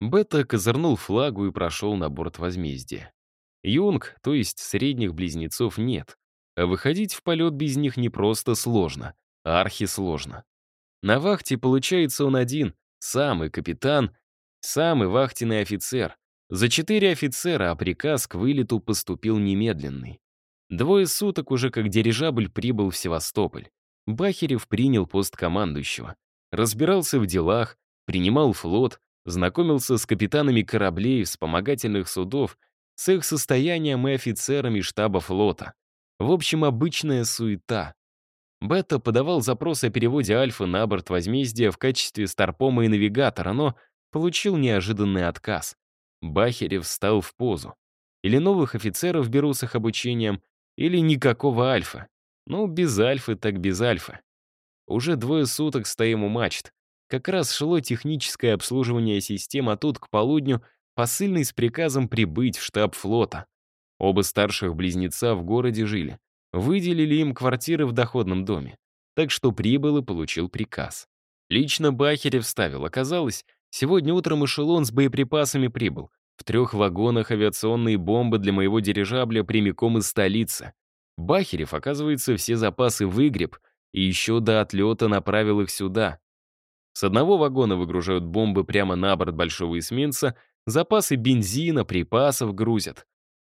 Бета козырнул флагу и прошел на борт возмездия. Юнг, то есть средних близнецов, нет. А выходить в полет без них не просто сложно, а архисложно. На вахте, получается, он один, самый капитан, самый вахтенный офицер. За четыре офицера, а приказ к вылету поступил немедленный. Двое суток уже как дирижабль прибыл в Севастополь. Бахерев принял пост командующего. Разбирался в делах, принимал флот, знакомился с капитанами кораблей, вспомогательных судов, с их состоянием и офицерами штаба флота. В общем, обычная суета. Бета подавал запрос о переводе Альфы на борт возмездия в качестве старпома и навигатора, но получил неожиданный отказ. Бахерев встал в позу. Или новых офицеров беру с их обучением, или никакого альфа. Ну, без альфы так без альфа. Уже двое суток стоим у мачт. Как раз шло техническое обслуживание систем, а тут к полудню посыльный с приказом прибыть в штаб флота. Оба старших близнеца в городе жили. Выделили им квартиры в доходном доме. Так что прибыл и получил приказ. Лично Бахерев вставил. Оказалось, Сегодня утром эшелон с боеприпасами прибыл. В трех вагонах авиационные бомбы для моего дирижабля прямиком из столицы. Бахерев, оказывается, все запасы выгреб и еще до отлета направил их сюда. С одного вагона выгружают бомбы прямо на борт большого эсминца, запасы бензина, припасов грузят.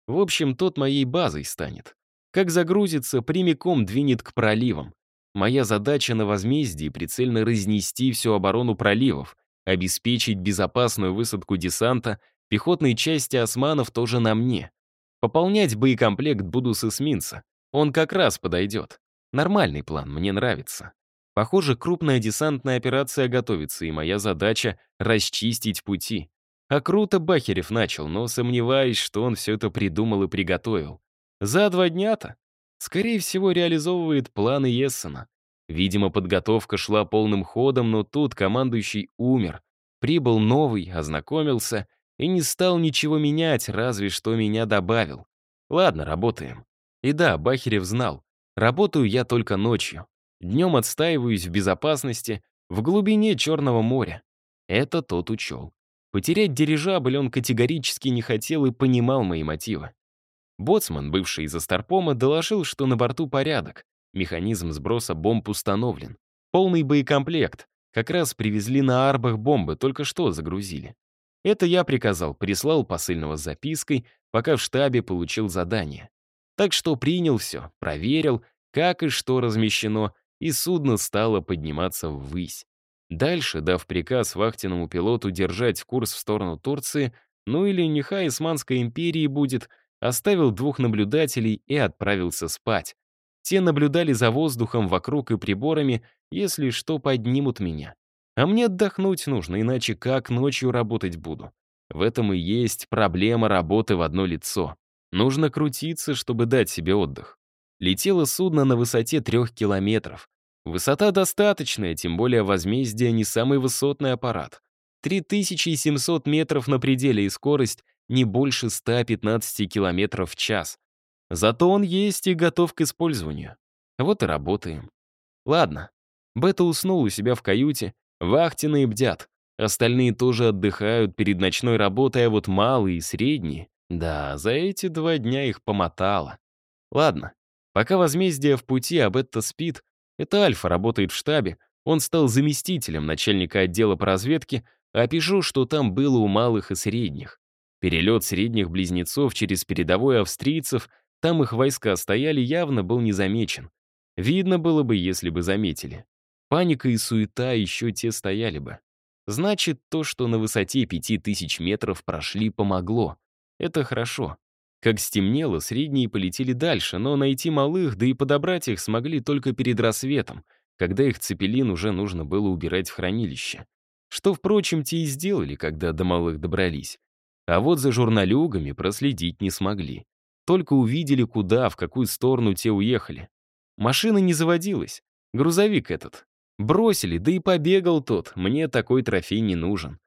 В общем, тот моей базой станет. Как загрузится, прямиком двинет к проливам. Моя задача на возмездии прицельно разнести всю оборону проливов, Обеспечить безопасную высадку десанта, пехотные части османов тоже на мне. Пополнять боекомплект буду с эсминца. Он как раз подойдет. Нормальный план, мне нравится. Похоже, крупная десантная операция готовится, и моя задача — расчистить пути. А круто Бахерев начал, но сомневаюсь, что он все это придумал и приготовил. За два дня-то? Скорее всего, реализовывает планы Ессена. Видимо, подготовка шла полным ходом, но тут командующий умер. Прибыл новый, ознакомился и не стал ничего менять, разве что меня добавил. Ладно, работаем. И да, Бахерев знал. Работаю я только ночью. Днем отстаиваюсь в безопасности, в глубине Черного моря. Это тот учел. Потерять дирижабль он категорически не хотел и понимал мои мотивы. Боцман, бывший из Астарпома, доложил, что на борту порядок. Механизм сброса бомб установлен. Полный боекомплект. Как раз привезли на арбах бомбы, только что загрузили. Это я приказал, прислал посыльного с запиской, пока в штабе получил задание. Так что принял все, проверил, как и что размещено, и судно стало подниматься ввысь. Дальше, дав приказ вахтенному пилоту держать курс в сторону Турции, ну или нехай Османской империи будет, оставил двух наблюдателей и отправился спать. Те наблюдали за воздухом вокруг и приборами, если что, поднимут меня. А мне отдохнуть нужно, иначе как ночью работать буду? В этом и есть проблема работы в одно лицо. Нужно крутиться, чтобы дать себе отдых. Летело судно на высоте трех километров. Высота достаточная, тем более возмездие не самый высотный аппарат. 3700 метров на пределе и скорость не больше 115 километров в час. Зато он есть и готов к использованию. Вот и работаем. Ладно. Бета уснул у себя в каюте, вахтенные бдят. Остальные тоже отдыхают перед ночной работой, а вот малые и средние, да, за эти два дня их помотало. Ладно, пока возмездие в пути, а Бетта спит, это Альфа работает в штабе, он стал заместителем начальника отдела по разведке, опишу, что там было у малых и средних. Перелет средних близнецов через передовой австрийцев — там их войска стояли, явно был незамечен. Видно было бы, если бы заметили. Паника и суета еще те стояли бы. Значит, то, что на высоте пяти тысяч метров прошли, помогло. Это хорошо. Как стемнело, средние полетели дальше, но найти малых, да и подобрать их смогли только перед рассветом, когда их цепелин уже нужно было убирать в хранилище. Что, впрочем, те и сделали, когда до малых добрались. А вот за журналюгами проследить не смогли. Только увидели, куда, в какую сторону те уехали. Машина не заводилась. Грузовик этот. Бросили, да и побегал тот. Мне такой трофей не нужен.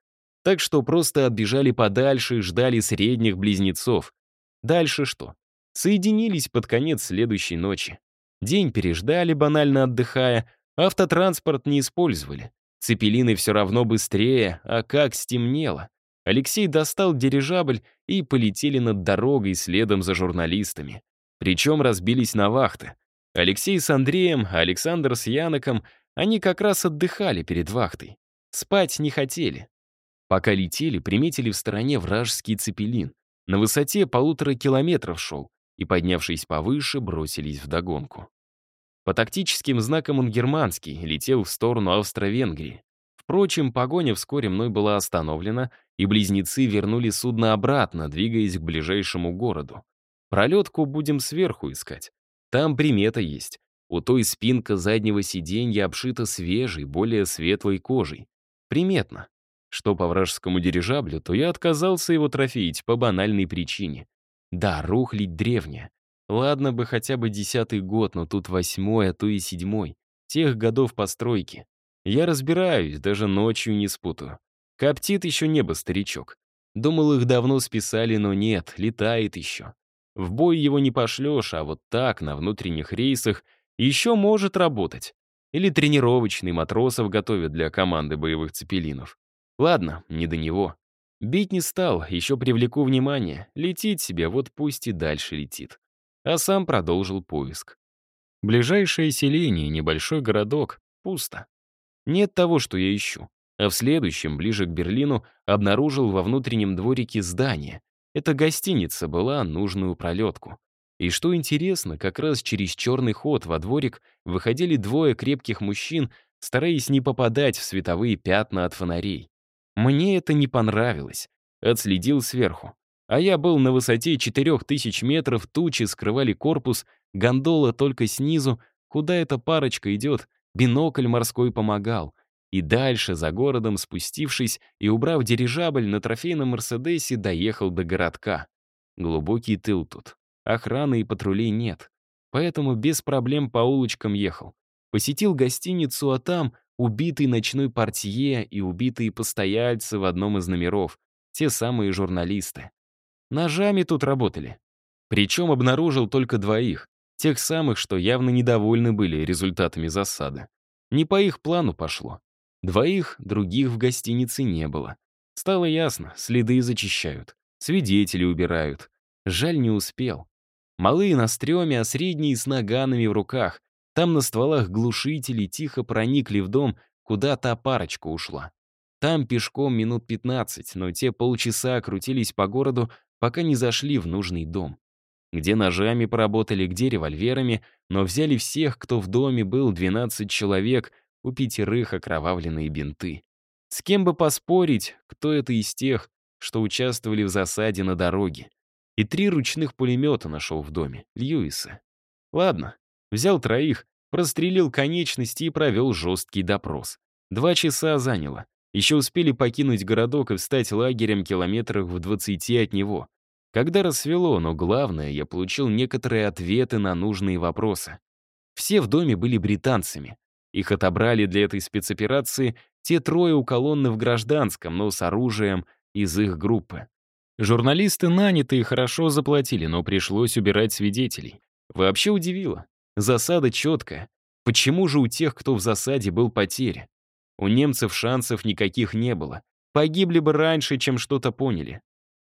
Так что просто отбежали подальше и ждали средних близнецов. Дальше что? Соединились под конец следующей ночи. День переждали, банально отдыхая, автотранспорт не использовали. Цепелины все равно быстрее, а как стемнело. Алексей достал дирижабль и полетели над дорогой следом за журналистами. Причем разбились на вахты. Алексей с Андреем, Александр с Яноком, они как раз отдыхали перед вахтой. Спать не хотели. Пока летели, приметили в стороне вражеский цепелин. На высоте полутора километров шел, и, поднявшись повыше, бросились вдогонку. По тактическим знакам он германский, летел в сторону Австро-Венгрии. Впрочем, погоня вскоре мной была остановлена, и близнецы вернули судно обратно, двигаясь к ближайшему городу. Пролетку будем сверху искать. Там примета есть. У той спинка заднего сиденья обшита свежей, более светлой кожей. Приметно. Что по вражескому дирижаблю, то я отказался его трофеить по банальной причине. Да, рухлить древняя. Ладно бы хотя бы десятый год, но тут восьмой, а то и седьмой. Тех годов постройки. Я разбираюсь, даже ночью не спутаю. Коптит еще небо, старичок. Думал, их давно списали, но нет, летает еще. В бой его не пошлешь, а вот так, на внутренних рейсах, еще может работать. Или тренировочный матросов готовят для команды боевых цепелинов. Ладно, не до него. Бить не стал, еще привлеку внимание. Летит себе, вот пусть и дальше летит. А сам продолжил поиск. Ближайшее селение, небольшой городок, пусто. Нет того, что я ищу. А в следующем, ближе к Берлину, обнаружил во внутреннем дворике здание. Это гостиница была, нужную пролетку. И что интересно, как раз через черный ход во дворик выходили двое крепких мужчин, стараясь не попадать в световые пятна от фонарей. Мне это не понравилось. Отследил сверху. А я был на высоте 4000 метров, тучи скрывали корпус, гондола только снизу. Куда эта парочка идет, бинокль морской помогал. И дальше, за городом спустившись и убрав дирижабль, на трофейном «Мерседесе» доехал до городка. Глубокий тыл тут. Охраны и патрулей нет. Поэтому без проблем по улочкам ехал. Посетил гостиницу, а там убитый ночной портье и убитые постояльцы в одном из номеров. Те самые журналисты. Ножами тут работали. Причем обнаружил только двоих. Тех самых, что явно недовольны были результатами засады. Не по их плану пошло. Двоих других в гостинице не было. Стало ясно, следы зачищают, свидетели убирают. Жаль, не успел. Малые на стреме, а средние с наганами в руках. Там на стволах глушители тихо проникли в дом, куда та парочка ушла. Там пешком минут 15, но те полчаса крутились по городу, пока не зашли в нужный дом. Где ножами поработали, где револьверами, но взяли всех, кто в доме был, 12 человек, у пятерых окровавленные бинты. С кем бы поспорить, кто это из тех, что участвовали в засаде на дороге. И три ручных пулемета нашел в доме, Льюиса. Ладно, взял троих, прострелил конечности и провел жесткий допрос. Два часа заняло. Еще успели покинуть городок и встать лагерем километрах в двадцати от него. Когда рассвело, но главное, я получил некоторые ответы на нужные вопросы. Все в доме были британцами, их отобрали для этой спецоперации те трое у колонны в гражданском, но с оружием из их группы. Журналисты наняты и хорошо заплатили, но пришлось убирать свидетелей. Вообще удивило. Засада четкая. Почему же у тех, кто в засаде, был потери? У немцев шансов никаких не было. Погибли бы раньше, чем что-то поняли.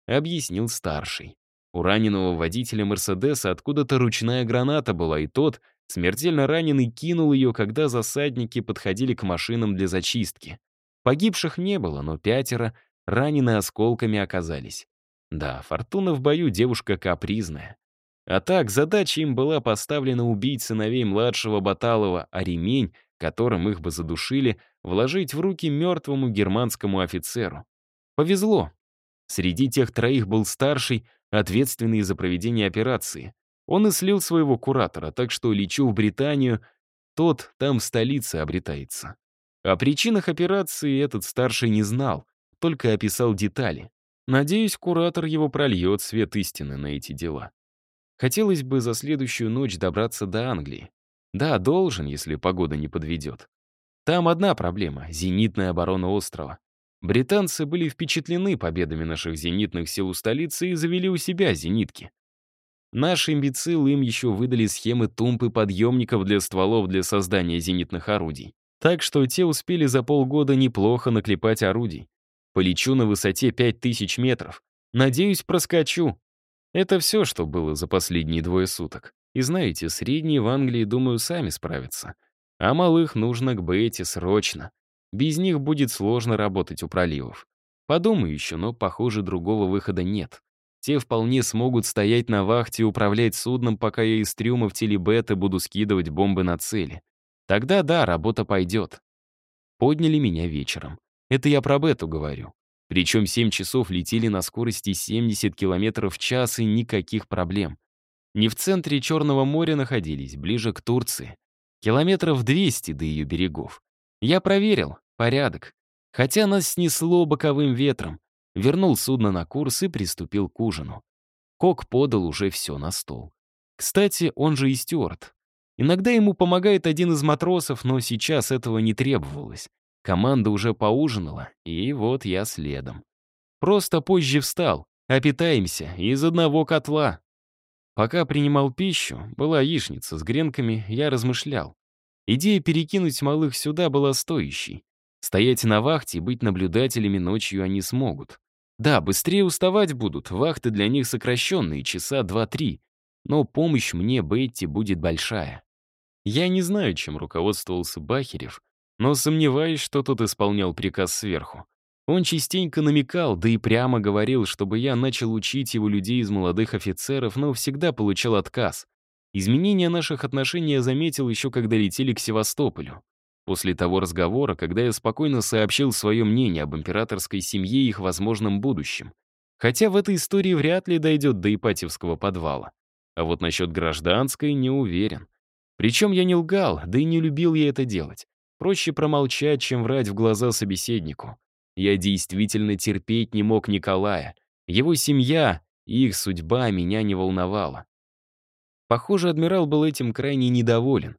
Объяснил старший. У раненого водителя Мерседеса откуда-то ручная граната была, и тот — Смертельно раненый кинул ее, когда засадники подходили к машинам для зачистки. Погибших не было, но пятеро ранены осколками оказались. Да, фортуна в бою девушка капризная. А так, задача им была поставлена убить сыновей младшего Баталова, а ремень, которым их бы задушили, вложить в руки мертвому германскому офицеру. Повезло. Среди тех троих был старший, ответственный за проведение операции. Он и слил своего куратора, так что лечу в Британию, тот там в столице обретается. О причинах операции этот старший не знал, только описал детали. Надеюсь, куратор его прольет свет истины на эти дела. Хотелось бы за следующую ночь добраться до Англии. Да, должен, если погода не подведет. Там одна проблема — зенитная оборона острова. Британцы были впечатлены победами наших зенитных сил у столицы и завели у себя зенитки. Наши имбецилы им еще выдали схемы тумб и подъемников для стволов для создания зенитных орудий. Так что те успели за полгода неплохо наклепать орудий. Полечу на высоте 5000 метров. Надеюсь, проскочу. Это все, что было за последние двое суток. И знаете, средние в Англии, думаю, сами справятся. А малых нужно к Бетти срочно. Без них будет сложно работать у проливов. Подумаю еще, но, похоже, другого выхода нет. Те вполне смогут стоять на вахте и управлять судном, пока я из трюма в телебета буду скидывать бомбы на цели. Тогда да, работа пойдет. Подняли меня вечером. Это я про бету говорю. Причем 7 часов летели на скорости 70 км в час и никаких проблем. Не в центре Черного моря находились, ближе к Турции. Километров 200 до ее берегов. Я проверил, порядок. Хотя нас снесло боковым ветром, вернул судно на курс и приступил к ужину. Кок подал уже все на стол. Кстати, он же и стюарт. Иногда ему помогает один из матросов, но сейчас этого не требовалось. Команда уже поужинала, и вот я следом. Просто позже встал, а питаемся из одного котла. Пока принимал пищу, была яичница с гренками, я размышлял. Идея перекинуть малых сюда была стоящей. Стоять на вахте и быть наблюдателями ночью они смогут. Да, быстрее уставать будут, вахты для них сокращенные, часа два-три. Но помощь мне, Бетти, будет большая. Я не знаю, чем руководствовался Бахерев, но сомневаюсь, что тот исполнял приказ сверху. Он частенько намекал, да и прямо говорил, чтобы я начал учить его людей из молодых офицеров, но всегда получал отказ. Изменения наших отношений я заметил еще, когда летели к Севастополю. После того разговора, когда я спокойно сообщил свое мнение об императорской семье и их возможном будущем. Хотя в этой истории вряд ли дойдет до Ипатьевского подвала. А вот насчет гражданской не уверен. Причем я не лгал, да и не любил я это делать. Проще промолчать, чем врать в глаза собеседнику. Я действительно терпеть не мог Николая. Его семья и их судьба меня не волновала. Похоже, адмирал был этим крайне недоволен.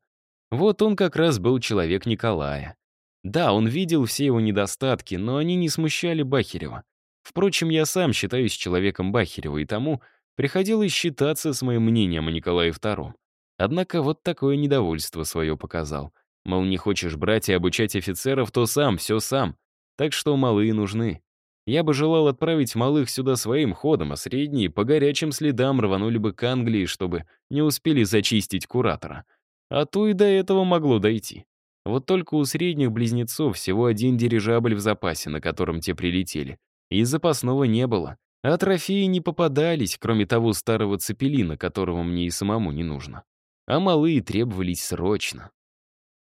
Вот он как раз был человек Николая. Да, он видел все его недостатки, но они не смущали Бахерева. Впрочем, я сам считаюсь человеком Бахерева, и тому приходилось считаться с моим мнением о Николае II. Однако вот такое недовольство свое показал. Мол, не хочешь брать и обучать офицеров, то сам, все сам. Так что малые нужны. Я бы желал отправить малых сюда своим ходом, а средние по горячим следам рванули бы к Англии, чтобы не успели зачистить куратора. А то и до этого могло дойти. Вот только у средних близнецов всего один дирижабль в запасе, на котором те прилетели. И запасного не было. А трофеи не попадались, кроме того старого цепелина, которого мне и самому не нужно. А малые требовались срочно.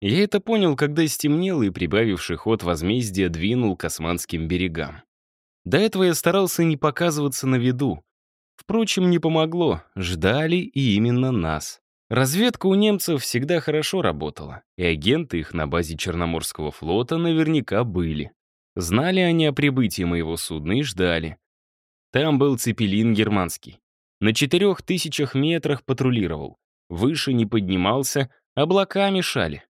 Я это понял, когда стемнело и, прибавивший ход возмездия, двинул к османским берегам. До этого я старался не показываться на виду. Впрочем, не помогло, ждали и именно нас. Разведка у немцев всегда хорошо работала, и агенты их на базе Черноморского флота наверняка были. Знали они о прибытии моего судна и ждали. Там был цепелин германский. На четырех тысячах метрах патрулировал. Выше не поднимался, облака мешали.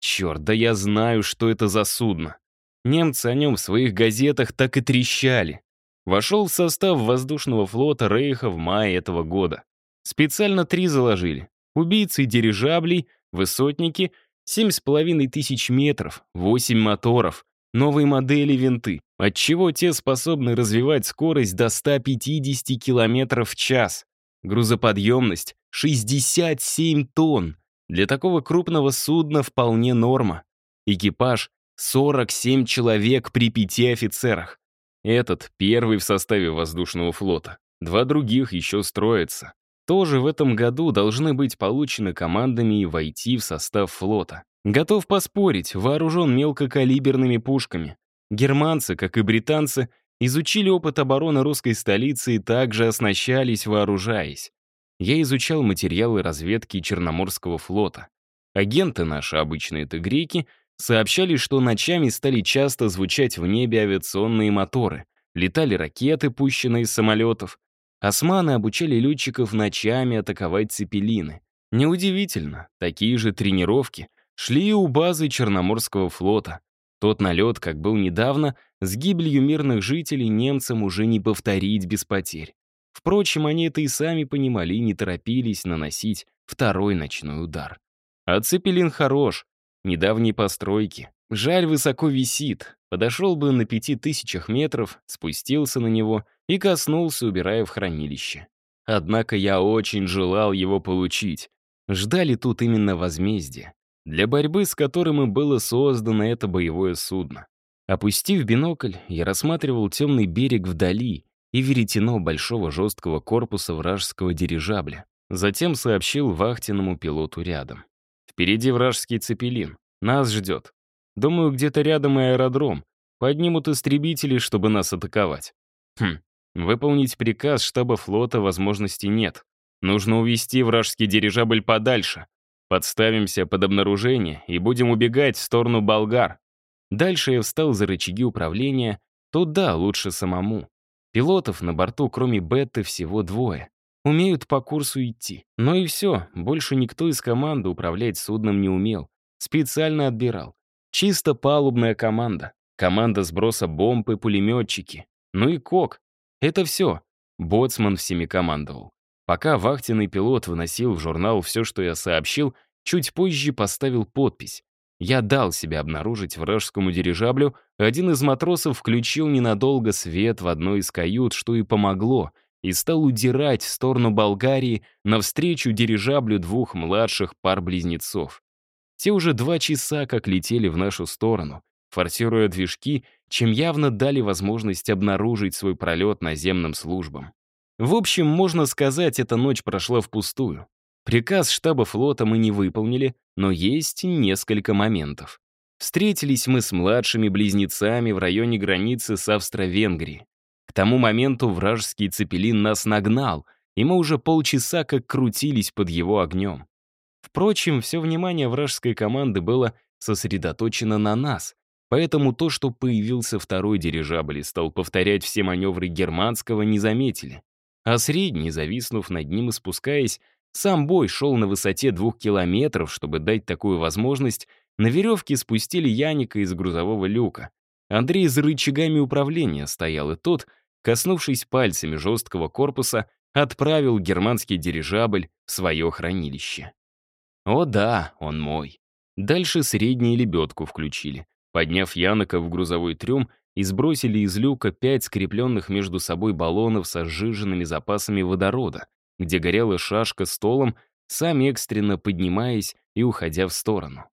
Черт, да я знаю, что это за судно. Немцы о нем в своих газетах так и трещали. Вошел в состав воздушного флота Рейха в мае этого года. Специально три заложили. Убийцы дирижаблей, высотники, семь с половиной тысяч метров, восемь моторов, новые модели винты, отчего те способны развивать скорость до 150 км в час. Грузоподъемность — 67 тонн. Для такого крупного судна вполне норма. Экипаж — 47 человек при пяти офицерах. Этот первый в составе воздушного флота. Два других еще строятся тоже в этом году должны быть получены командами и войти в состав флота. Готов поспорить, вооружен мелкокалиберными пушками. Германцы, как и британцы, изучили опыт обороны русской столицы и также оснащались, вооружаясь. Я изучал материалы разведки Черноморского флота. Агенты наши, обычные это греки, сообщали, что ночами стали часто звучать в небе авиационные моторы, летали ракеты, пущенные из самолетов, Османы обучали летчиков ночами атаковать цепелины. Неудивительно, такие же тренировки шли и у базы Черноморского флота. Тот налет, как был недавно, с гибелью мирных жителей немцам уже не повторить без потерь. Впрочем, они это и сами понимали и не торопились наносить второй ночной удар. А цепелин хорош, недавней постройки. Жаль, высоко висит. подошел бы на пяти тысячах метров, спустился на него и коснулся, убирая в хранилище. Однако я очень желал его получить. Ждали тут именно возмездие, для борьбы с которым и было создано это боевое судно. Опустив бинокль, я рассматривал темный берег вдали и веретено большого жесткого корпуса вражеского дирижабля. Затем сообщил вахтенному пилоту рядом. «Впереди вражеский цепелин. Нас ждет. Думаю, где-то рядом и аэродром. Поднимут истребители, чтобы нас атаковать. Хм, выполнить приказ штаба флота возможности нет. Нужно увести вражеский дирижабль подальше. Подставимся под обнаружение и будем убегать в сторону болгар. Дальше я встал за рычаги управления. Туда лучше самому. Пилотов на борту, кроме Бетты, всего двое. Умеют по курсу идти. Но и все, больше никто из команды управлять судном не умел. Специально отбирал. Чисто палубная команда. Команда сброса бомб и пулеметчики. Ну и кок. Это все. Боцман всеми командовал. Пока вахтенный пилот выносил в журнал все, что я сообщил, чуть позже поставил подпись. Я дал себя обнаружить вражескому дирижаблю, один из матросов включил ненадолго свет в одной из кают, что и помогло, и стал удирать в сторону Болгарии навстречу дирижаблю двух младших пар-близнецов. Те уже два часа как летели в нашу сторону, форсируя движки, чем явно дали возможность обнаружить свой пролет наземным службам. В общем, можно сказать, эта ночь прошла впустую. Приказ штаба флота мы не выполнили, но есть несколько моментов. Встретились мы с младшими близнецами в районе границы с Австро-Венгрией. К тому моменту вражеский цепелин нас нагнал, и мы уже полчаса как крутились под его огнем. Впрочем, все внимание вражеской команды было сосредоточено на нас, поэтому то, что появился второй дирижабль и стал повторять все маневры германского, не заметили. А средний, зависнув над ним и спускаясь, сам бой шел на высоте двух километров, чтобы дать такую возможность, на веревке спустили Яника из грузового люка. Андрей за рычагами управления стоял, и тот, коснувшись пальцами жесткого корпуса, отправил германский дирижабль в свое хранилище. О да, он мой. Дальше среднюю лебедку включили. Подняв Янока в грузовой трюм и сбросили из люка пять скрепленных между собой баллонов со сжиженными запасами водорода, где горела шашка с столом, сами экстренно поднимаясь и уходя в сторону.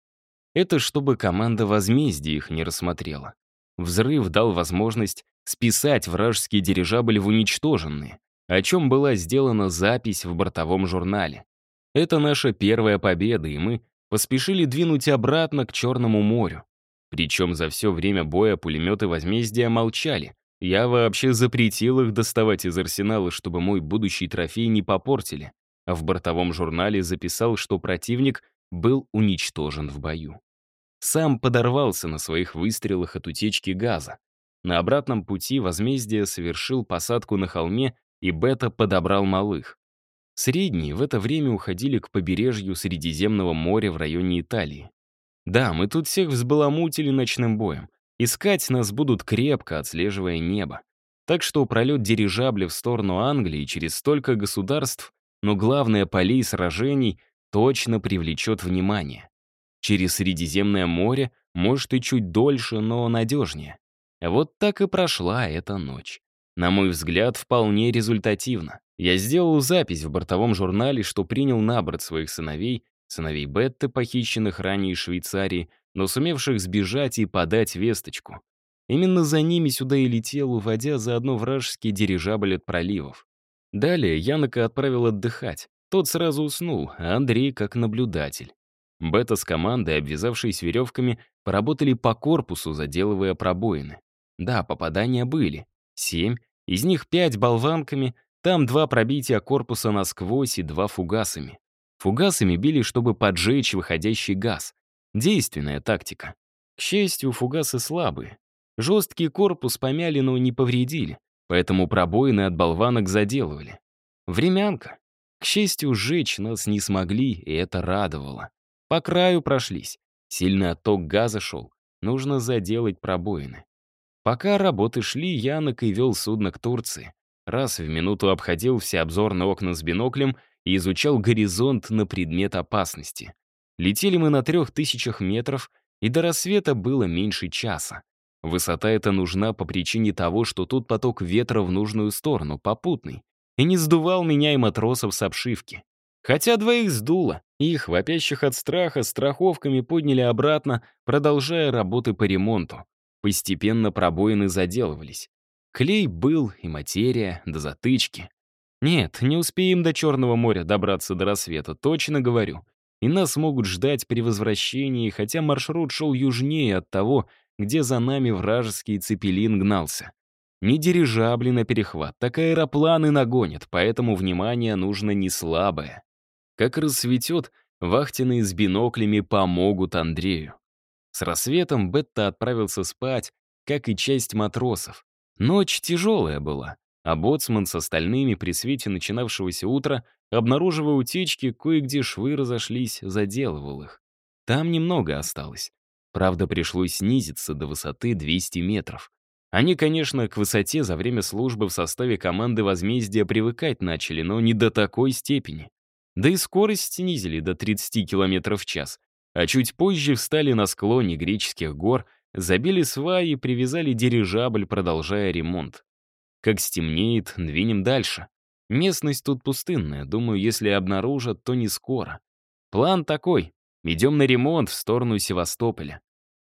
Это чтобы команда возмездия их не рассмотрела. Взрыв дал возможность списать вражеский дирижабль в уничтоженные, о чем была сделана запись в бортовом журнале. Это наша первая победа, и мы поспешили двинуть обратно к Черному морю. Причем за все время боя пулеметы возмездия молчали, я вообще запретил их доставать из арсенала, чтобы мой будущий трофей не попортили. А в бортовом журнале записал, что противник был уничтожен в бою. Сам подорвался на своих выстрелах от утечки газа. На обратном пути возмездие совершил посадку на холме, и Бета подобрал малых. Средние в это время уходили к побережью Средиземного моря в районе Италии. Да, мы тут всех взбаламутили ночным боем. Искать нас будут крепко, отслеживая небо. Так что пролет дирижабля в сторону Англии через столько государств, но главное полей сражений точно привлечет внимание. Через Средиземное море, может и чуть дольше, но надежнее. Вот так и прошла эта ночь. На мой взгляд, вполне результативно. Я сделал запись в бортовом журнале, что принял на борт своих сыновей, сыновей Бетты, похищенных ранее из Швейцарии, но сумевших сбежать и подать весточку. Именно за ними сюда и летел, уводя заодно вражеский дирижабль от проливов. Далее Янока отправил отдыхать. Тот сразу уснул, а Андрей как наблюдатель. Бета с командой, обвязавшись веревками, поработали по корпусу, заделывая пробоины. Да, попадания были. Семь, из них пять болванками, там два пробития корпуса насквозь и два фугасами. Фугасами били, чтобы поджечь выходящий газ. Действенная тактика. К счастью, фугасы слабые. Жесткий корпус помяли, но не повредили, поэтому пробоины от болванок заделывали. Времянка. К счастью, сжечь нас не смогли, и это радовало. По краю прошлись. Сильный отток газа шел. Нужно заделать пробоины. Пока работы шли, Янок и вел судно к Турции. Раз в минуту обходил все обзорные окна с биноклем и изучал горизонт на предмет опасности. Летели мы на трех тысячах метров, и до рассвета было меньше часа. Высота эта нужна по причине того, что тут поток ветра в нужную сторону, попутный, и не сдувал меня и матросов с обшивки. Хотя двоих сдуло, их, вопящих от страха, страховками подняли обратно, продолжая работы по ремонту. Постепенно пробоины заделывались. Клей был и материя, до затычки. Нет, не успеем до Черного моря добраться до рассвета, точно говорю. И нас могут ждать при возвращении, хотя маршрут шел южнее от того, где за нами вражеский цепелин гнался. Не дирижабли на перехват, так аэропланы нагонят, поэтому внимание нужно не слабое. Как рассветет, вахтенные с биноклями помогут Андрею. С рассветом Бетта отправился спать, как и часть матросов. Ночь тяжелая была, а боцман с остальными при свете начинавшегося утра, обнаруживая утечки, кое-где швы разошлись, заделывал их. Там немного осталось. Правда, пришлось снизиться до высоты 200 метров. Они, конечно, к высоте за время службы в составе команды возмездия привыкать начали, но не до такой степени. Да и скорость снизили до 30 км в час. А чуть позже встали на склоне греческих гор, забили сваи и привязали дирижабль, продолжая ремонт. Как стемнеет, двинем дальше. Местность тут пустынная, думаю, если обнаружат, то не скоро. План такой. Идем на ремонт в сторону Севастополя.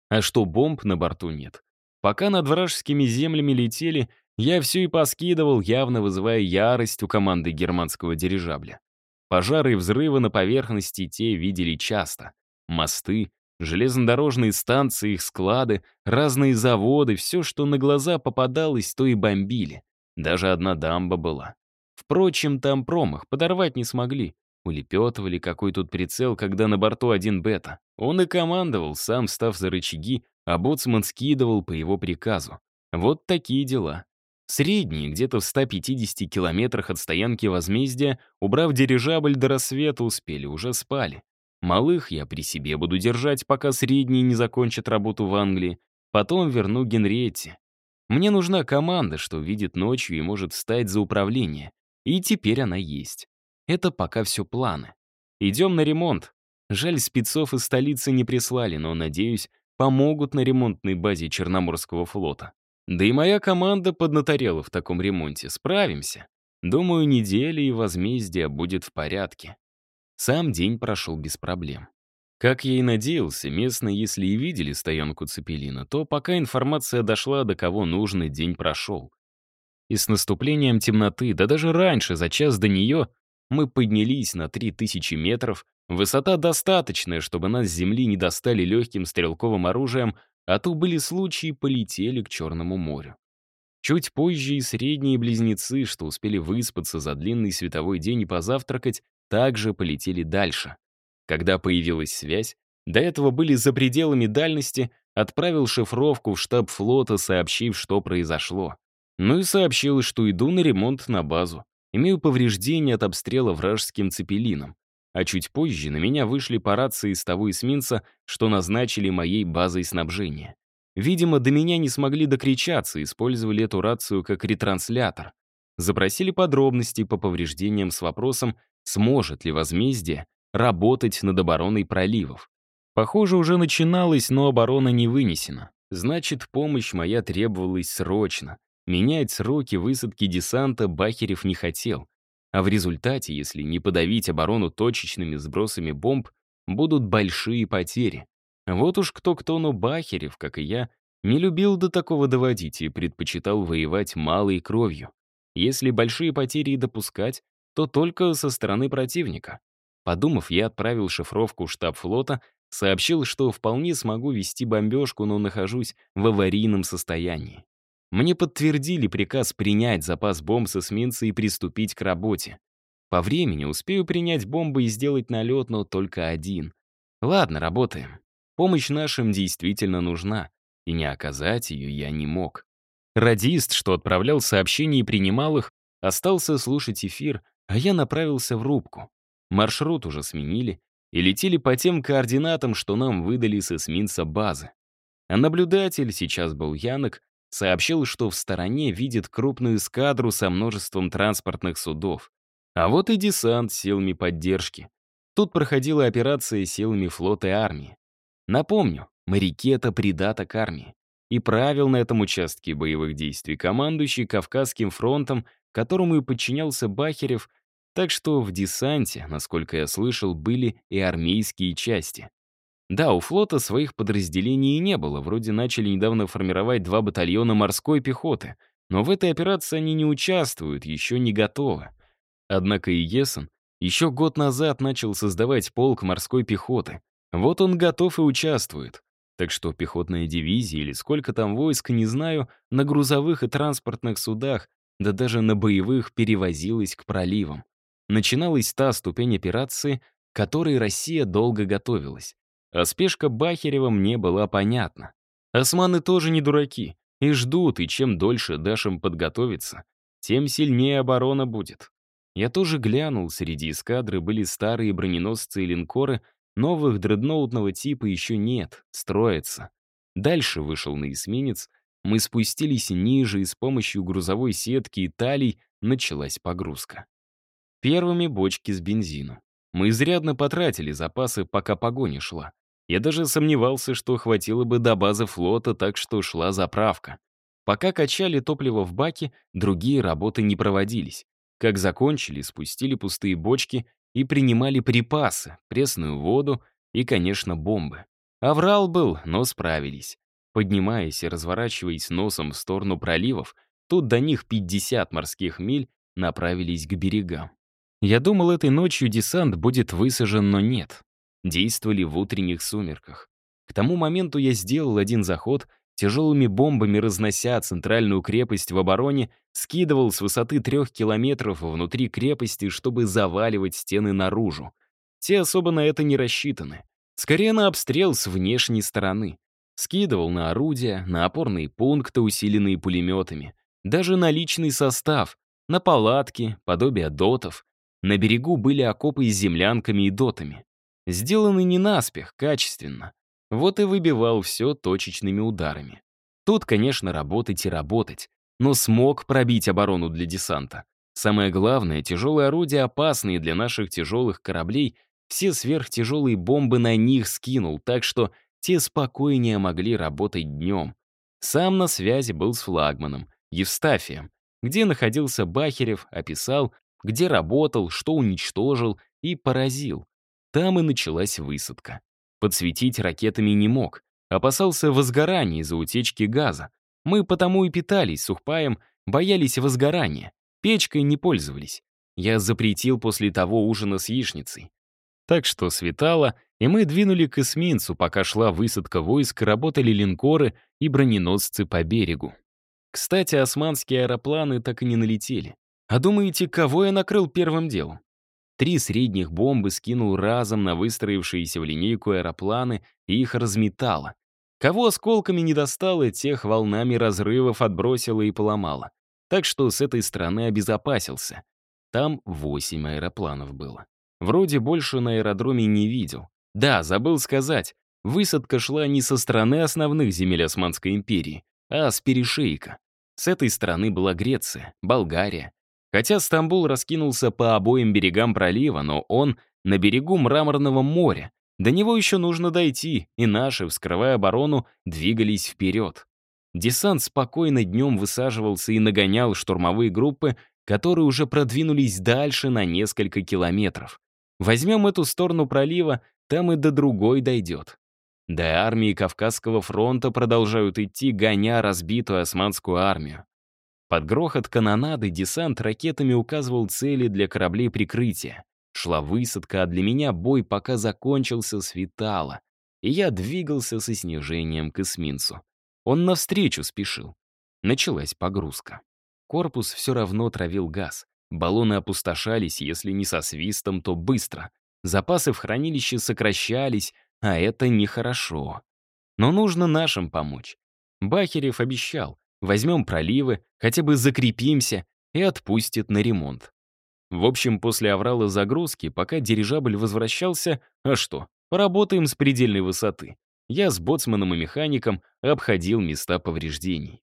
А что бомб на борту нет? Пока над вражескими землями летели, я все и поскидывал, явно вызывая ярость у команды германского дирижабля. Пожары и взрывы на поверхности те видели часто. Мосты, железнодорожные станции, их склады, разные заводы, все, что на глаза попадалось, то и бомбили. Даже одна дамба была. Впрочем, там промах, подорвать не смогли. Улепетывали, какой тут прицел, когда на борту один бета. Он и командовал, сам став за рычаги, а боцман скидывал по его приказу. Вот такие дела. Средние, где-то в 150 километрах от стоянки возмездия, убрав дирижабль до рассвета, успели, уже спали. Малых я при себе буду держать, пока средние не закончат работу в Англии. Потом верну Генриетте. Мне нужна команда, что видит ночью и может встать за управление. И теперь она есть. Это пока все планы. Идем на ремонт. Жаль, спецов из столицы не прислали, но, надеюсь, помогут на ремонтной базе Черноморского флота. Да и моя команда поднаторела в таком ремонте. Справимся. Думаю, неделя и возмездие будет в порядке. Сам день прошел без проблем. Как я и надеялся, местные, если и видели стоянку Цепелина, то пока информация дошла, до кого нужный день прошел. И с наступлением темноты, да даже раньше, за час до нее, мы поднялись на 3000 метров, высота достаточная, чтобы нас с земли не достали легким стрелковым оружием, а то были случаи, полетели к Черному морю. Чуть позже и средние близнецы, что успели выспаться за длинный световой день и позавтракать, также полетели дальше. Когда появилась связь, до этого были за пределами дальности, отправил шифровку в штаб флота, сообщив, что произошло. Ну и сообщил, что иду на ремонт на базу. Имею повреждения от обстрела вражеским цепелином. А чуть позже на меня вышли по рации из того эсминца, что назначили моей базой снабжения. Видимо, до меня не смогли докричаться, использовали эту рацию как ретранслятор. Запросили подробности по повреждениям с вопросом, сможет ли возмездие работать над обороной проливов. Похоже, уже начиналось, но оборона не вынесена. Значит, помощь моя требовалась срочно. Менять сроки высадки десанта Бахерев не хотел. А в результате, если не подавить оборону точечными сбросами бомб, будут большие потери. Вот уж кто-кто, но Бахерев, как и я, не любил до такого доводить и предпочитал воевать малой кровью. Если большие потери допускать, то только со стороны противника. Подумав, я отправил шифровку в штаб флота, сообщил, что вполне смогу вести бомбежку, но нахожусь в аварийном состоянии. Мне подтвердили приказ принять запас бомб с эсминца и приступить к работе. По времени успею принять бомбы и сделать налет, но только один. Ладно, работаем. Помощь нашим действительно нужна, и не оказать ее я не мог. Радист, что отправлял сообщения и принимал их, остался слушать эфир, а я направился в рубку. Маршрут уже сменили и летели по тем координатам, что нам выдали с эсминца базы. А наблюдатель, сейчас был Янок, сообщил, что в стороне видит крупную эскадру со множеством транспортных судов. А вот и десант силами поддержки. Тут проходила операция силами флота и армии. Напомню, моряки — это придаток армии. и правил на этом участке боевых действий командующий Кавказским фронтом, которому и подчинялся Бахерев, так что в десанте, насколько я слышал, были и армейские части. Да, у флота своих подразделений не было, вроде начали недавно формировать два батальона морской пехоты, но в этой операции они не участвуют, еще не готовы. Однако и Есен еще год назад начал создавать полк морской пехоты. Вот он готов и участвует. Так что пехотная дивизия или сколько там войск, не знаю, на грузовых и транспортных судах, да даже на боевых перевозилась к проливам. Начиналась та ступень операции, к которой Россия долго готовилась. А спешка Бахерева мне была понятна. Османы тоже не дураки и ждут, и чем дольше дашь им подготовиться, тем сильнее оборона будет. Я тоже глянул, среди эскадры были старые броненосцы и линкоры, новых дредноутного типа еще нет, строятся. Дальше вышел на эсминец, мы спустились ниже, и с помощью грузовой сетки и талий началась погрузка. Первыми бочки с бензином. Мы изрядно потратили запасы, пока погоня шла. Я даже сомневался, что хватило бы до базы флота, так что шла заправка. Пока качали топливо в баке, другие работы не проводились. Как закончили, спустили пустые бочки и принимали припасы, пресную воду и, конечно, бомбы. Аврал был, но справились. Поднимаясь и разворачиваясь носом в сторону проливов, тут до них 50 морских миль направились к берегам. Я думал, этой ночью десант будет высажен, но нет. Действовали в утренних сумерках. К тому моменту я сделал один заход, тяжелыми бомбами разнося центральную крепость в обороне, скидывал с высоты трех километров внутри крепости, чтобы заваливать стены наружу. Те особо на это не рассчитаны. Скорее на обстрел с внешней стороны. Скидывал на орудия, на опорные пункты, усиленные пулеметами, даже на личный состав, на палатки, подобие дотов, на берегу были окопы с землянками и дотами. Сделаны не наспех, качественно. Вот и выбивал все точечными ударами. Тут, конечно, работать и работать, но смог пробить оборону для десанта. Самое главное, тяжелые орудия, опасные для наших тяжелых кораблей, все сверхтяжелые бомбы на них скинул, так что те спокойнее могли работать днем. Сам на связи был с флагманом, Евстафием, где находился Бахерев, описал, где работал, что уничтожил и поразил. Там и началась высадка. Подсветить ракетами не мог. Опасался возгорания из-за утечки газа. Мы потому и питались сухпаем, боялись возгорания. Печкой не пользовались. Я запретил после того ужина с яичницей. Так что светало, и мы двинули к эсминцу, пока шла высадка войск, работали линкоры и броненосцы по берегу. Кстати, османские аэропланы так и не налетели. А думаете, кого я накрыл первым делом? Три средних бомбы скинул разом на выстроившиеся в линейку аэропланы и их разметало. Кого осколками не достало, тех волнами разрывов отбросило и поломало. Так что с этой стороны обезопасился. Там восемь аэропланов было. Вроде больше на аэродроме не видел. Да, забыл сказать, высадка шла не со стороны основных земель Османской империи, а с перешейка. С этой стороны была Греция, Болгария, Хотя Стамбул раскинулся по обоим берегам пролива, но он на берегу Мраморного моря. До него еще нужно дойти, и наши, вскрывая оборону, двигались вперед. Десант спокойно днем высаживался и нагонял штурмовые группы, которые уже продвинулись дальше на несколько километров. Возьмем эту сторону пролива, там и до другой дойдет. До армии Кавказского фронта продолжают идти, гоня разбитую османскую армию. Под грохот канонады десант ракетами указывал цели для кораблей прикрытия. Шла высадка, а для меня бой пока закончился светало, и я двигался со снижением к эсминцу. Он навстречу спешил. Началась погрузка. Корпус все равно травил газ. Баллоны опустошались, если не со свистом, то быстро. Запасы в хранилище сокращались, а это нехорошо. Но нужно нашим помочь. Бахерев обещал, возьмем проливы, хотя бы закрепимся и отпустит на ремонт. В общем, после аврала загрузки, пока дирижабль возвращался, а что, поработаем с предельной высоты. Я с боцманом и механиком обходил места повреждений.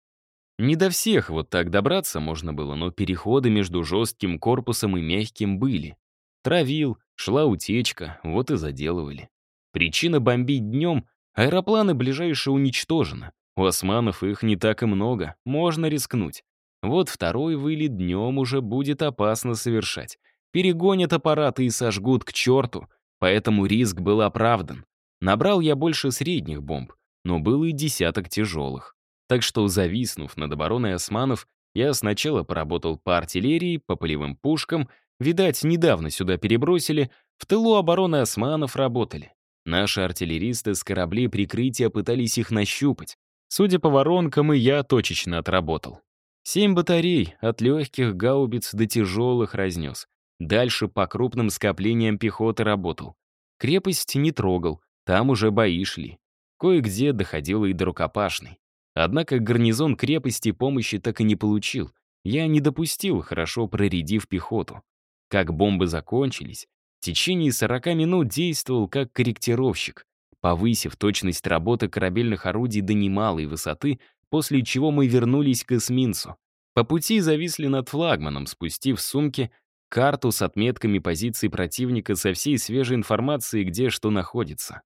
Не до всех вот так добраться можно было, но переходы между жестким корпусом и мягким были. Травил, шла утечка, вот и заделывали. Причина бомбить днем — аэропланы ближайшие уничтожены. У османов их не так и много, можно рискнуть. Вот второй вылет днем уже будет опасно совершать. Перегонят аппараты и сожгут к черту, поэтому риск был оправдан. Набрал я больше средних бомб, но был и десяток тяжелых. Так что, зависнув над обороной османов, я сначала поработал по артиллерии, по полевым пушкам, видать, недавно сюда перебросили, в тылу обороны османов работали. Наши артиллеристы с кораблей прикрытия пытались их нащупать. Судя по воронкам, и я точечно отработал. Семь батарей, от легких гаубиц до тяжелых разнес. Дальше по крупным скоплениям пехоты работал. Крепость не трогал, там уже бои шли. Кое-где доходило и до рукопашной. Однако гарнизон крепости помощи так и не получил. Я не допустил, хорошо проредив пехоту. Как бомбы закончились, в течение 40 минут действовал как корректировщик, повысив точность работы корабельных орудий до немалой высоты, после чего мы вернулись к эсминцу. По пути зависли над флагманом, спустив в сумки карту с отметками позиций противника со всей свежей информацией, где что находится.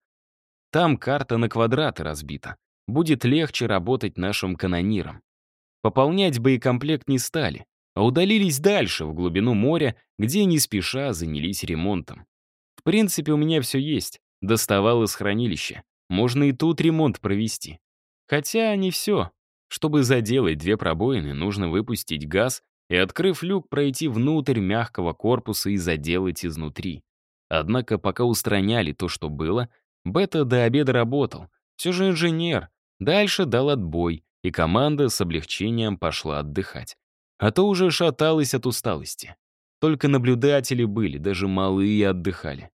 Там карта на квадраты разбита. Будет легче работать нашим канонирам. Пополнять боекомплект не стали, а удалились дальше, в глубину моря, где не спеша занялись ремонтом. В принципе, у меня все есть. Доставал из хранилища. Можно и тут ремонт провести. Хотя не все. Чтобы заделать две пробоины, нужно выпустить газ и, открыв люк, пройти внутрь мягкого корпуса и заделать изнутри. Однако пока устраняли то, что было, Бета до обеда работал. Все же инженер. Дальше дал отбой, и команда с облегчением пошла отдыхать. А то уже шаталась от усталости. Только наблюдатели были, даже малые отдыхали.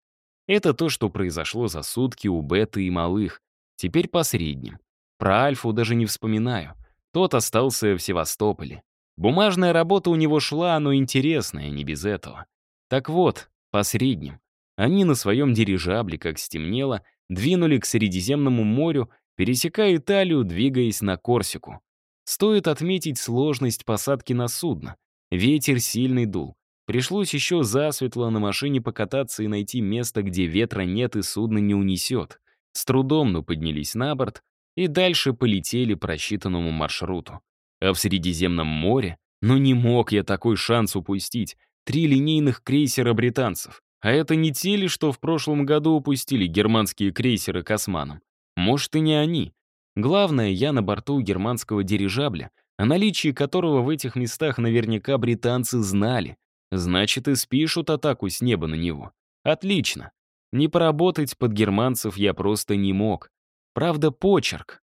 Это то, что произошло за сутки у Беты и малых. Теперь по средним. Про Альфу даже не вспоминаю. Тот остался в Севастополе. Бумажная работа у него шла, но интересная, не без этого. Так вот, по средним. Они на своем дирижабле, как стемнело, двинули к Средиземному морю, пересекая Италию, двигаясь на Корсику. Стоит отметить сложность посадки на судно. Ветер сильный дул. Пришлось еще засветло на машине покататься и найти место, где ветра нет и судно не унесет. С трудом, но поднялись на борт, и дальше полетели просчитанному маршруту. А в Средиземном море, ну не мог я такой шанс упустить, три линейных крейсера британцев. А это не те ли, что в прошлом году упустили германские крейсеры к османам? Может, и не они. Главное, я на борту германского дирижабля, о наличии которого в этих местах наверняка британцы знали. Значит, и спишут атаку с неба на него. Отлично. Не поработать под германцев я просто не мог. Правда, почерк.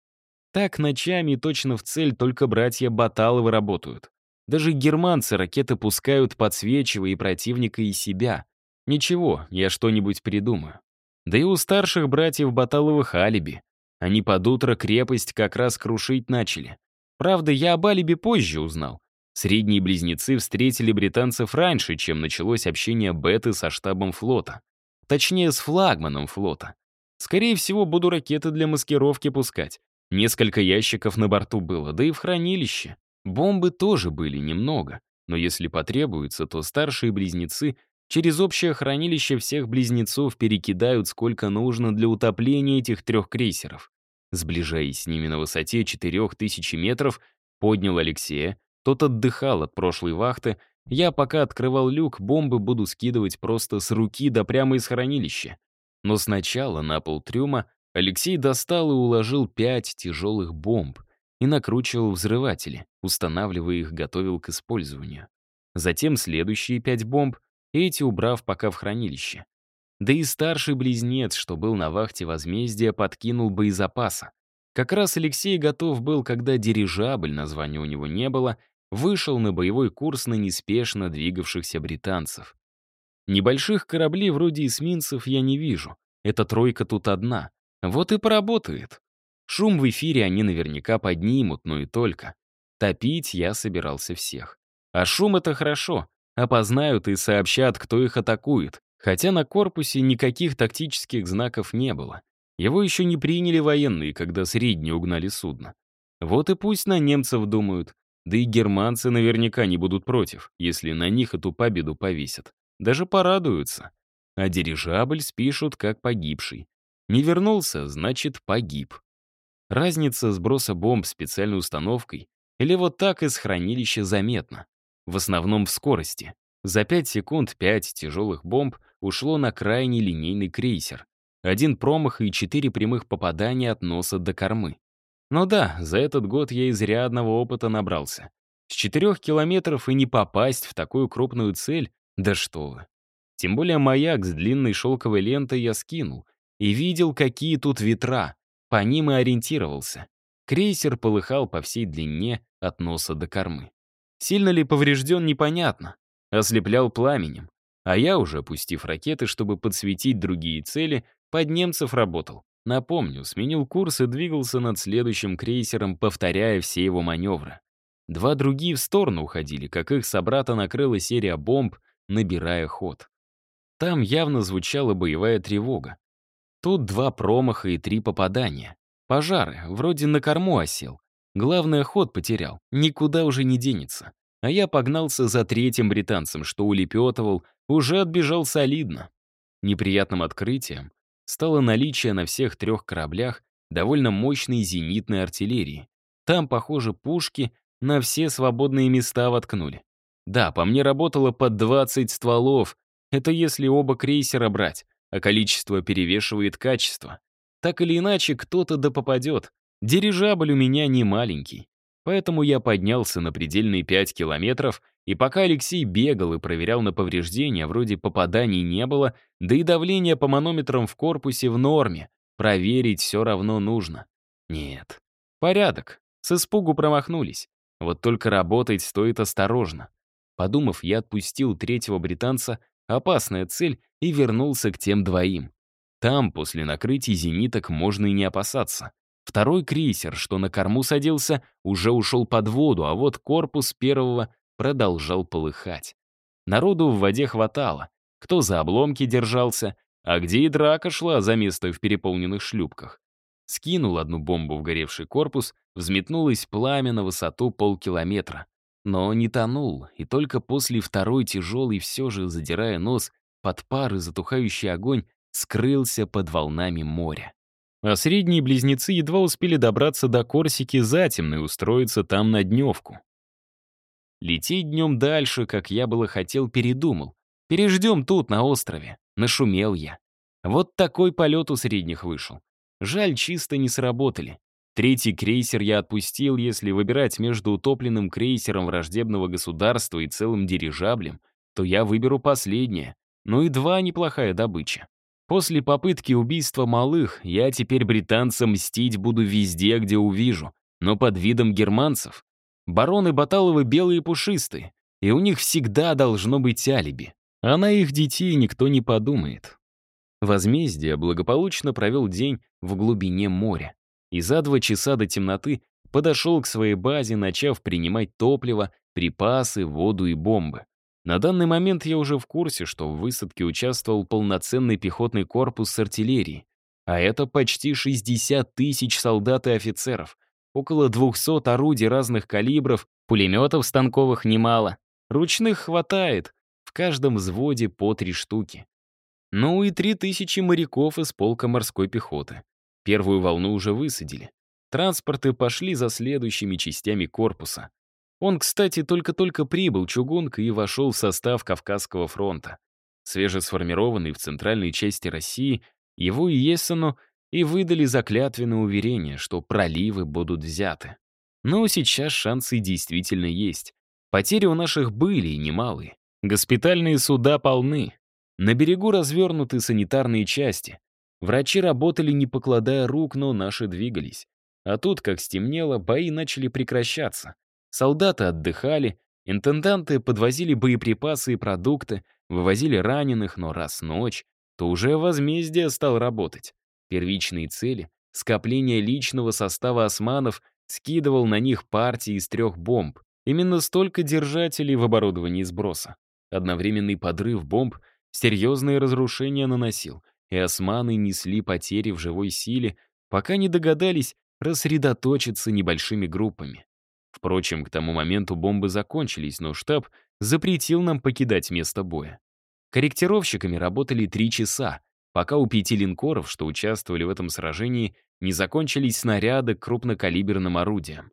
Так ночами точно в цель только братья Баталовы работают. Даже германцы ракеты пускают, подсвечивая и противника, и себя. Ничего, я что-нибудь придумаю. Да и у старших братьев Баталовых алиби. Они под утро крепость как раз крушить начали. Правда, я об алиби позже узнал. Средние близнецы встретили британцев раньше, чем началось общение Беты со штабом флота. Точнее, с флагманом флота. Скорее всего, буду ракеты для маскировки пускать. Несколько ящиков на борту было, да и в хранилище. Бомбы тоже были немного, но если потребуется, то старшие близнецы через общее хранилище всех близнецов перекидают сколько нужно для утопления этих трех крейсеров. Сближаясь с ними на высоте 4000 метров, поднял Алексея, тот отдыхал от прошлой вахты, я пока открывал люк, бомбы буду скидывать просто с руки да прямо из хранилища. Но сначала на пол трюма Алексей достал и уложил пять тяжелых бомб и накручивал взрыватели, устанавливая их, готовил к использованию. Затем следующие пять бомб, эти убрав пока в хранилище. Да и старший близнец, что был на вахте возмездия, подкинул боезапаса. Как раз Алексей готов был, когда дирижабль, названия у него не было, вышел на боевой курс на неспешно двигавшихся британцев. Небольших кораблей вроде эсминцев я не вижу. Эта тройка тут одна. Вот и поработает. Шум в эфире они наверняка поднимут, но и только. Топить я собирался всех. А шум — это хорошо. Опознают и сообщат, кто их атакует. Хотя на корпусе никаких тактических знаков не было. Его еще не приняли военные, когда средние угнали судно. Вот и пусть на немцев думают. Да и германцы наверняка не будут против, если на них эту победу повесят. Даже порадуются. А дирижабль спишут как погибший. Не вернулся, значит, погиб. Разница сброса бомб специальной установкой или вот так из хранилища заметна. В основном в скорости. За 5 секунд 5 тяжелых бомб ушло на крайний линейный крейсер. Один промах и 4 прямых попадания от носа до кормы. Но да, за этот год я изрядного опыта набрался. С 4 километров и не попасть в такую крупную цель, да что вы. Тем более маяк с длинной шелковой лентой я скинул и видел, какие тут ветра. По ним и ориентировался. Крейсер полыхал по всей длине от носа до кормы. Сильно ли поврежден, непонятно. Ослеплял пламенем. А я уже, пустив ракеты, чтобы подсветить другие цели, под немцев работал. Напомню, сменил курс и двигался над следующим крейсером, повторяя все его маневры. Два другие в сторону уходили, как их собрата накрыла серия бомб, набирая ход. Там явно звучала боевая тревога. Тут два промаха и три попадания. Пожары, вроде на корму осел. Главное, ход потерял, никуда уже не денется. А я погнался за третьим британцем, что улепетывал, уже отбежал солидно. Неприятным открытием стало наличие на всех трех кораблях довольно мощной зенитной артиллерии. Там, похоже, пушки на все свободные места воткнули. Да, по мне работало под 20 стволов. Это если оба крейсера брать, а количество перевешивает качество. Так или иначе, кто-то да попадет. Дирижабль у меня не маленький. Поэтому я поднялся на предельные 5 километров, и пока Алексей бегал и проверял на повреждения, вроде попаданий не было, да и давление по манометрам в корпусе в норме, проверить все равно нужно. Нет. Порядок. С испугу промахнулись. Вот только работать стоит осторожно. Подумав, я отпустил третьего британца, опасная цель, и вернулся к тем двоим. Там, после накрытия зениток, можно и не опасаться. Второй крейсер, что на корму садился, уже ушел под воду, а вот корпус первого продолжал полыхать. Народу в воде хватало. Кто за обломки держался, а где и драка шла за место в переполненных шлюпках. Скинул одну бомбу в горевший корпус, взметнулось пламя на высоту полкилометра. Но не тонул, и только после второй тяжелой, все же задирая нос, под пар и затухающий огонь, скрылся под волнами моря. А средние близнецы едва успели добраться до Корсики затемно и устроиться там на дневку. Лететь днем дальше, как я было хотел, передумал. Переждем тут, на острове. Нашумел я. Вот такой полет у средних вышел. Жаль, чисто не сработали. Третий крейсер я отпустил, если выбирать между утопленным крейсером враждебного государства и целым дирижаблем, то я выберу последнее. Ну и два неплохая добыча. После попытки убийства малых я теперь британцам мстить буду везде, где увижу, но под видом германцев. Бароны Баталовы белые пушистые, и у них всегда должно быть алиби. А на их детей никто не подумает. Возмездие благополучно провел день в глубине моря. И за два часа до темноты подошел к своей базе, начав принимать топливо, припасы, воду и бомбы. На данный момент я уже в курсе, что в высадке участвовал полноценный пехотный корпус с артиллерией. А это почти 60 тысяч солдат и офицеров, около 200 орудий разных калибров, пулеметов станковых немало. Ручных хватает, в каждом взводе по три штуки. Ну и 3000 моряков из полка морской пехоты. Первую волну уже высадили. Транспорты пошли за следующими частями корпуса. Он, кстати, только-только прибыл чугунка и вошел в состав Кавказского фронта. Свежесформированный в центральной части России, его и Ессену и выдали заклятвенное уверение, что проливы будут взяты. Но сейчас шансы действительно есть. Потери у наших были и немалые. Госпитальные суда полны. На берегу развернуты санитарные части. Врачи работали, не покладая рук, но наши двигались. А тут, как стемнело, бои начали прекращаться. Солдаты отдыхали, интенданты подвозили боеприпасы и продукты, вывозили раненых, но раз ночь, то уже возмездие стал работать. Первичные цели, скопление личного состава османов скидывал на них партии из трех бомб. Именно столько держателей в оборудовании сброса. Одновременный подрыв бомб серьезные разрушения наносил, и османы несли потери в живой силе, пока не догадались рассредоточиться небольшими группами. Впрочем, к тому моменту бомбы закончились, но штаб запретил нам покидать место боя. Корректировщиками работали три часа, пока у пяти линкоров, что участвовали в этом сражении, не закончились снаряды к крупнокалиберным орудиям.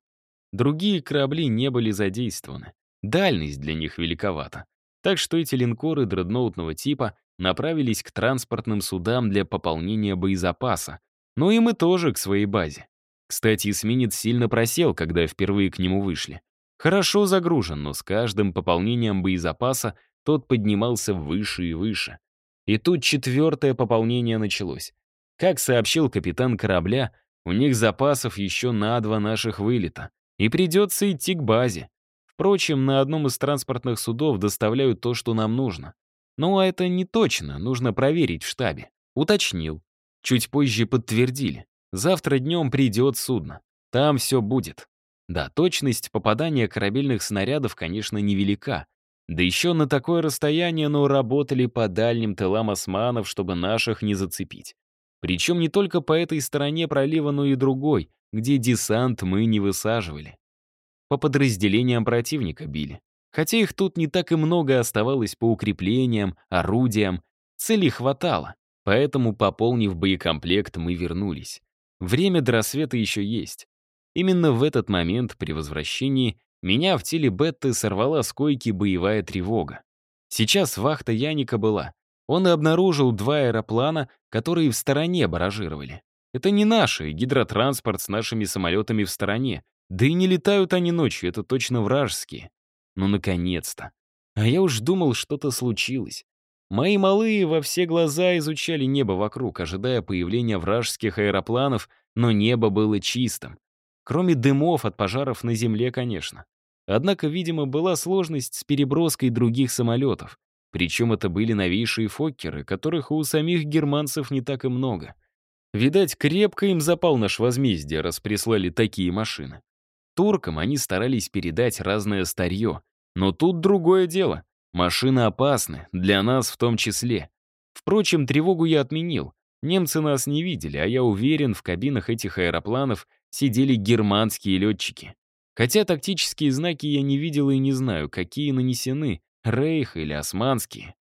Другие корабли не были задействованы. Дальность для них великовата. Так что эти линкоры дредноутного типа направились к транспортным судам для пополнения боезапаса, но и мы тоже к своей базе. Кстати, эсминец сильно просел, когда впервые к нему вышли. Хорошо загружен, но с каждым пополнением боезапаса тот поднимался выше и выше. И тут четвертое пополнение началось. Как сообщил капитан корабля, у них запасов еще на два наших вылета, и придется идти к базе. Впрочем, на одном из транспортных судов доставляют то, что нам нужно. Ну, а это не точно, нужно проверить в штабе. Уточнил. Чуть позже подтвердили. Завтра днем придет судно. Там все будет. Да, точность попадания корабельных снарядов, конечно, невелика. Да еще на такое расстояние, но работали по дальним тылам османов, чтобы наших не зацепить. Причем не только по этой стороне пролива, но и другой, где десант мы не высаживали. По подразделениям противника били. Хотя их тут не так и много оставалось по укреплениям, орудиям. Целей хватало, поэтому, пополнив боекомплект, мы вернулись. Время до рассвета еще есть. Именно в этот момент, при возвращении, меня в теле Бетты сорвала с койки боевая тревога. Сейчас вахта Яника была. Он и обнаружил два аэроплана, которые в стороне баражировали. Это не наши, гидротранспорт с нашими самолетами в стороне. Да и не летают они ночью, это точно вражеские. Ну, наконец-то. А я уж думал, что-то случилось. Мои малые во все глаза изучали небо вокруг, ожидая появления вражеских аэропланов, но небо было чистым. Кроме дымов от пожаров на земле, конечно. Однако, видимо, была сложность с переброской других самолетов. Причем это были новейшие фоккеры, которых у самих германцев не так и много. Видать, крепко им запал наш возмездие, раз прислали такие машины. Туркам они старались передать разное старье. Но тут другое дело. Машины опасны, для нас в том числе. Впрочем, тревогу я отменил. Немцы нас не видели, а я уверен, в кабинах этих аэропланов сидели германские летчики. Хотя тактические знаки я не видел и не знаю, какие нанесены, рейх или османские.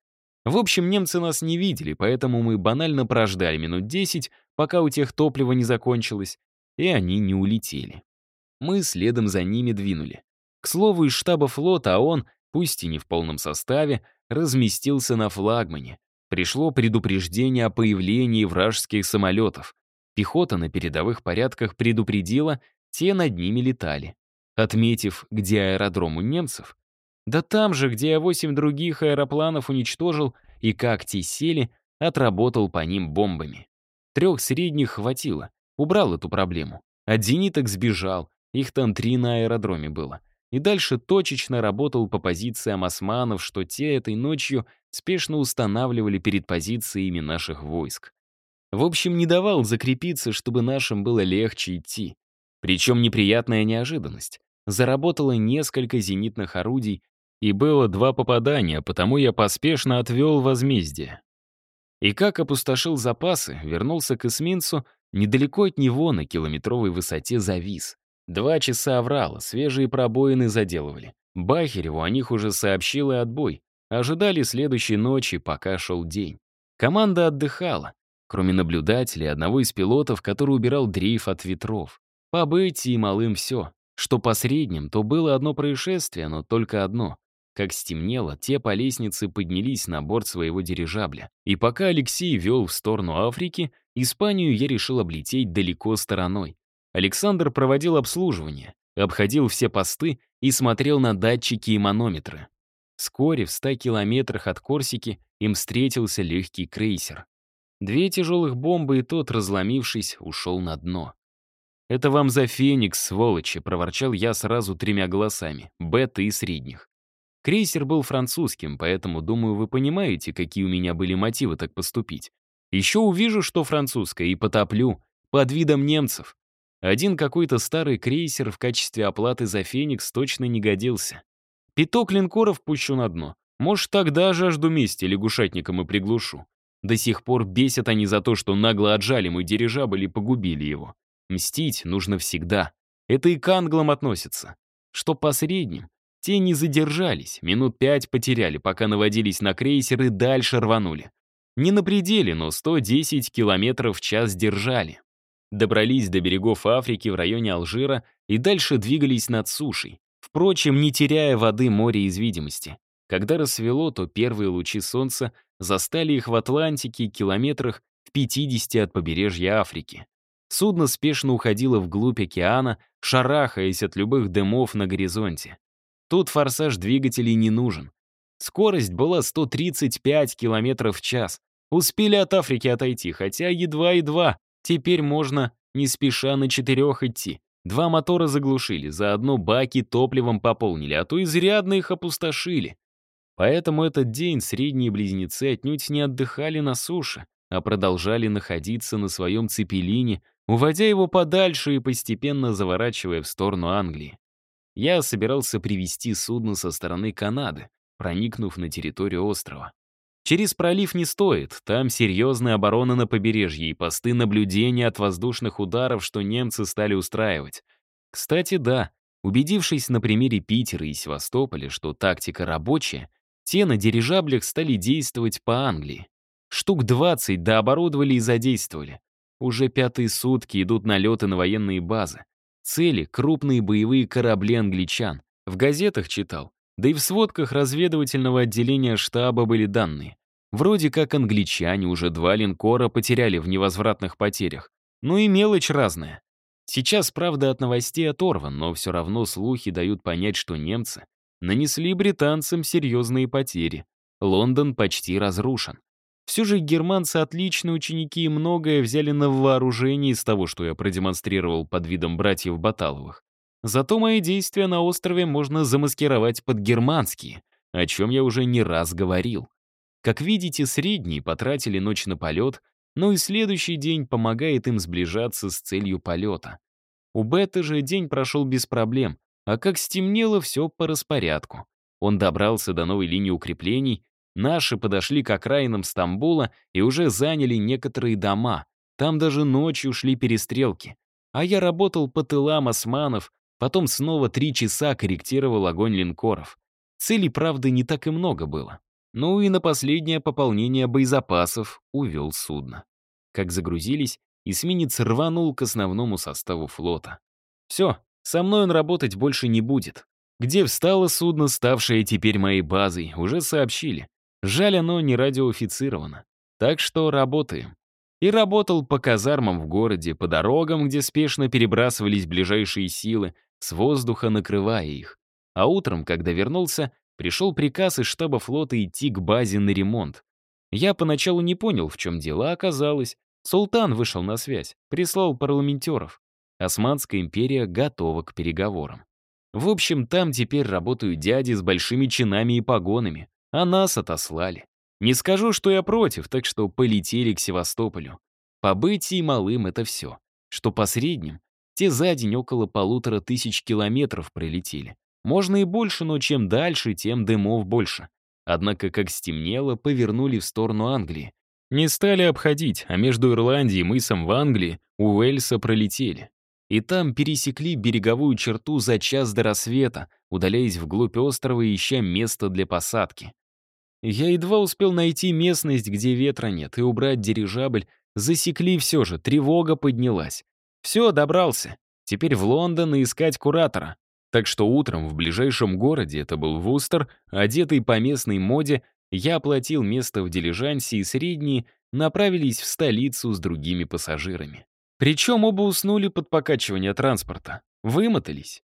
В общем, немцы нас не видели, поэтому мы банально прождали минут 10, пока у тех топливо не закончилось, и они не улетели. Мы следом за ними двинули. К слову, из штаба флота, он, пусть и не в полном составе, разместился на флагмане. Пришло предупреждение о появлении вражеских самолетов. Пехота на передовых порядках предупредила, те над ними летали. Отметив, где аэродром у немцев, да там же, где я восемь других аэропланов уничтожил и как те сели, отработал по ним бомбами. Трех средних хватило, убрал эту проблему. От зениток сбежал, их там три на аэродроме было. И дальше точечно работал по позициям османов, что те этой ночью спешно устанавливали перед позициями наших войск. В общем, не давал закрепиться, чтобы нашим было легче идти. Причем неприятная неожиданность. Заработало несколько зенитных орудий, и было два попадания, потому я поспешно отвел возмездие. И как опустошил запасы, вернулся к эсминцу, недалеко от него на километровой высоте завис. Два часа оврала, свежие пробоины заделывали. Бахереву о них уже сообщил и отбой. Ожидали следующей ночи, пока шел день. Команда отдыхала кроме наблюдателя одного из пилотов, который убирал дрейф от ветров. По Бетти и малым все. Что по средним, то было одно происшествие, но только одно. Как стемнело, те по лестнице поднялись на борт своего дирижабля. И пока Алексей вел в сторону Африки, Испанию я решил облететь далеко стороной. Александр проводил обслуживание, обходил все посты и смотрел на датчики и манометры. Вскоре в ста километрах от Корсики им встретился легкий крейсер. Две тяжелых бомбы, и тот, разломившись, ушел на дно. «Это вам за Феникс, сволочи!» — проворчал я сразу тремя голосами, бета и средних. Крейсер был французским, поэтому, думаю, вы понимаете, какие у меня были мотивы так поступить. Еще увижу, что французское, и потоплю, под видом немцев. Один какой-то старый крейсер в качестве оплаты за Феникс точно не годился. Пяток линкоров пущу на дно. Может, тогда жажду мести лягушатником и приглушу. До сих пор бесят они за то, что нагло отжали мой дирижабль и погубили его. Мстить нужно всегда. Это и к англам относится. Что по средним, те не задержались, минут пять потеряли, пока наводились на крейсер и дальше рванули. Не на пределе, но 110 километров в час держали. добрались до берегов Африки в районе Алжира и дальше двигались над сушей, впрочем, не теряя воды моря из видимости. Когда рассвело, то первые лучи солнца застали их в Атлантике километрах в 50 от побережья Африки. Судно спешно уходило вглубь океана, шарахаясь от любых дымов на горизонте. Тут форсаж двигателей не нужен. Скорость была 135 км в час. Успели от Африки отойти, хотя едва-едва. Теперь можно не спеша на четырех идти. Два мотора заглушили, заодно баки топливом пополнили, а то изрядно их опустошили. Поэтому этот день средние близнецы отнюдь не отдыхали на суше, а продолжали находиться на своем цепелине, уводя его подальше и постепенно заворачивая в сторону Англии. Я собирался привести судно со стороны Канады, проникнув на территорию острова. Через пролив не стоит, там серьезная оборона на побережье и посты наблюдения от воздушных ударов, что немцы стали устраивать. Кстати, да, убедившись на примере Питера и Севастополя, что тактика рабочая, те на дирижаблях стали действовать по Англии. Штук 20 дооборудовали и задействовали. Уже пятые сутки идут налеты на военные базы. Цели — крупные боевые корабли англичан. В газетах читал. Да и в сводках разведывательного отделения штаба были данные. Вроде как англичане уже два линкора потеряли в невозвратных потерях. Ну и мелочь разная. Сейчас, правда, от новостей оторван, но все равно слухи дают понять, что немцы нанесли британцам серьезные потери. Лондон почти разрушен. Все же германцы отличные ученики и многое взяли на вооружение из того, что я продемонстрировал под видом братьев Баталовых. Зато мои действия на острове можно замаскировать под германские, о чем я уже не раз говорил. Как видите, средние потратили ночь на полет, но и следующий день помогает им сближаться с целью полета. У Беты же день прошел без проблем, а как стемнело, все по распорядку. Он добрался до новой линии укреплений, наши подошли к окраинам Стамбула и уже заняли некоторые дома. Там даже ночью шли перестрелки. А я работал по тылам османов, потом снова три часа корректировал огонь линкоров. Целей, правда, не так и много было. Ну и на последнее пополнение боезапасов увел судно. Как загрузились, эсминец рванул к основному составу флота. Все, со мной он работать больше не будет. Где встало судно, ставшее теперь моей базой, уже сообщили. Жаль, оно не радиоофицировано. Так что работаем. И работал по казармам в городе, по дорогам, где спешно перебрасывались ближайшие силы, с воздуха накрывая их. А утром, когда вернулся, пришел приказ из штаба флота идти к базе на ремонт. Я поначалу не понял, в чем дело, а оказалось. Султан вышел на связь, прислал парламентеров. Османская империя готова к переговорам. В общем, там теперь работают дяди с большими чинами и погонами, а нас отослали. Не скажу, что я против, так что полетели к Севастополю. Побыть и малым — это все. Что по средним, те за день около полутора тысяч километров пролетели. Можно и больше, но чем дальше, тем дымов больше. Однако, как стемнело, повернули в сторону Англии. Не стали обходить, а между Ирландией и мысом в Англии у Уэльса пролетели и там пересекли береговую черту за час до рассвета, удаляясь вглубь острова и ища место для посадки. Я едва успел найти местность, где ветра нет, и убрать дирижабль. Засекли все же, тревога поднялась. Все, добрался. Теперь в Лондон и искать куратора. Так что утром в ближайшем городе, это был Вустер, одетый по местной моде, я оплатил место в дилижансе, и средние направились в столицу с другими пассажирами. Причем оба уснули под покачивание транспорта. Вымотались.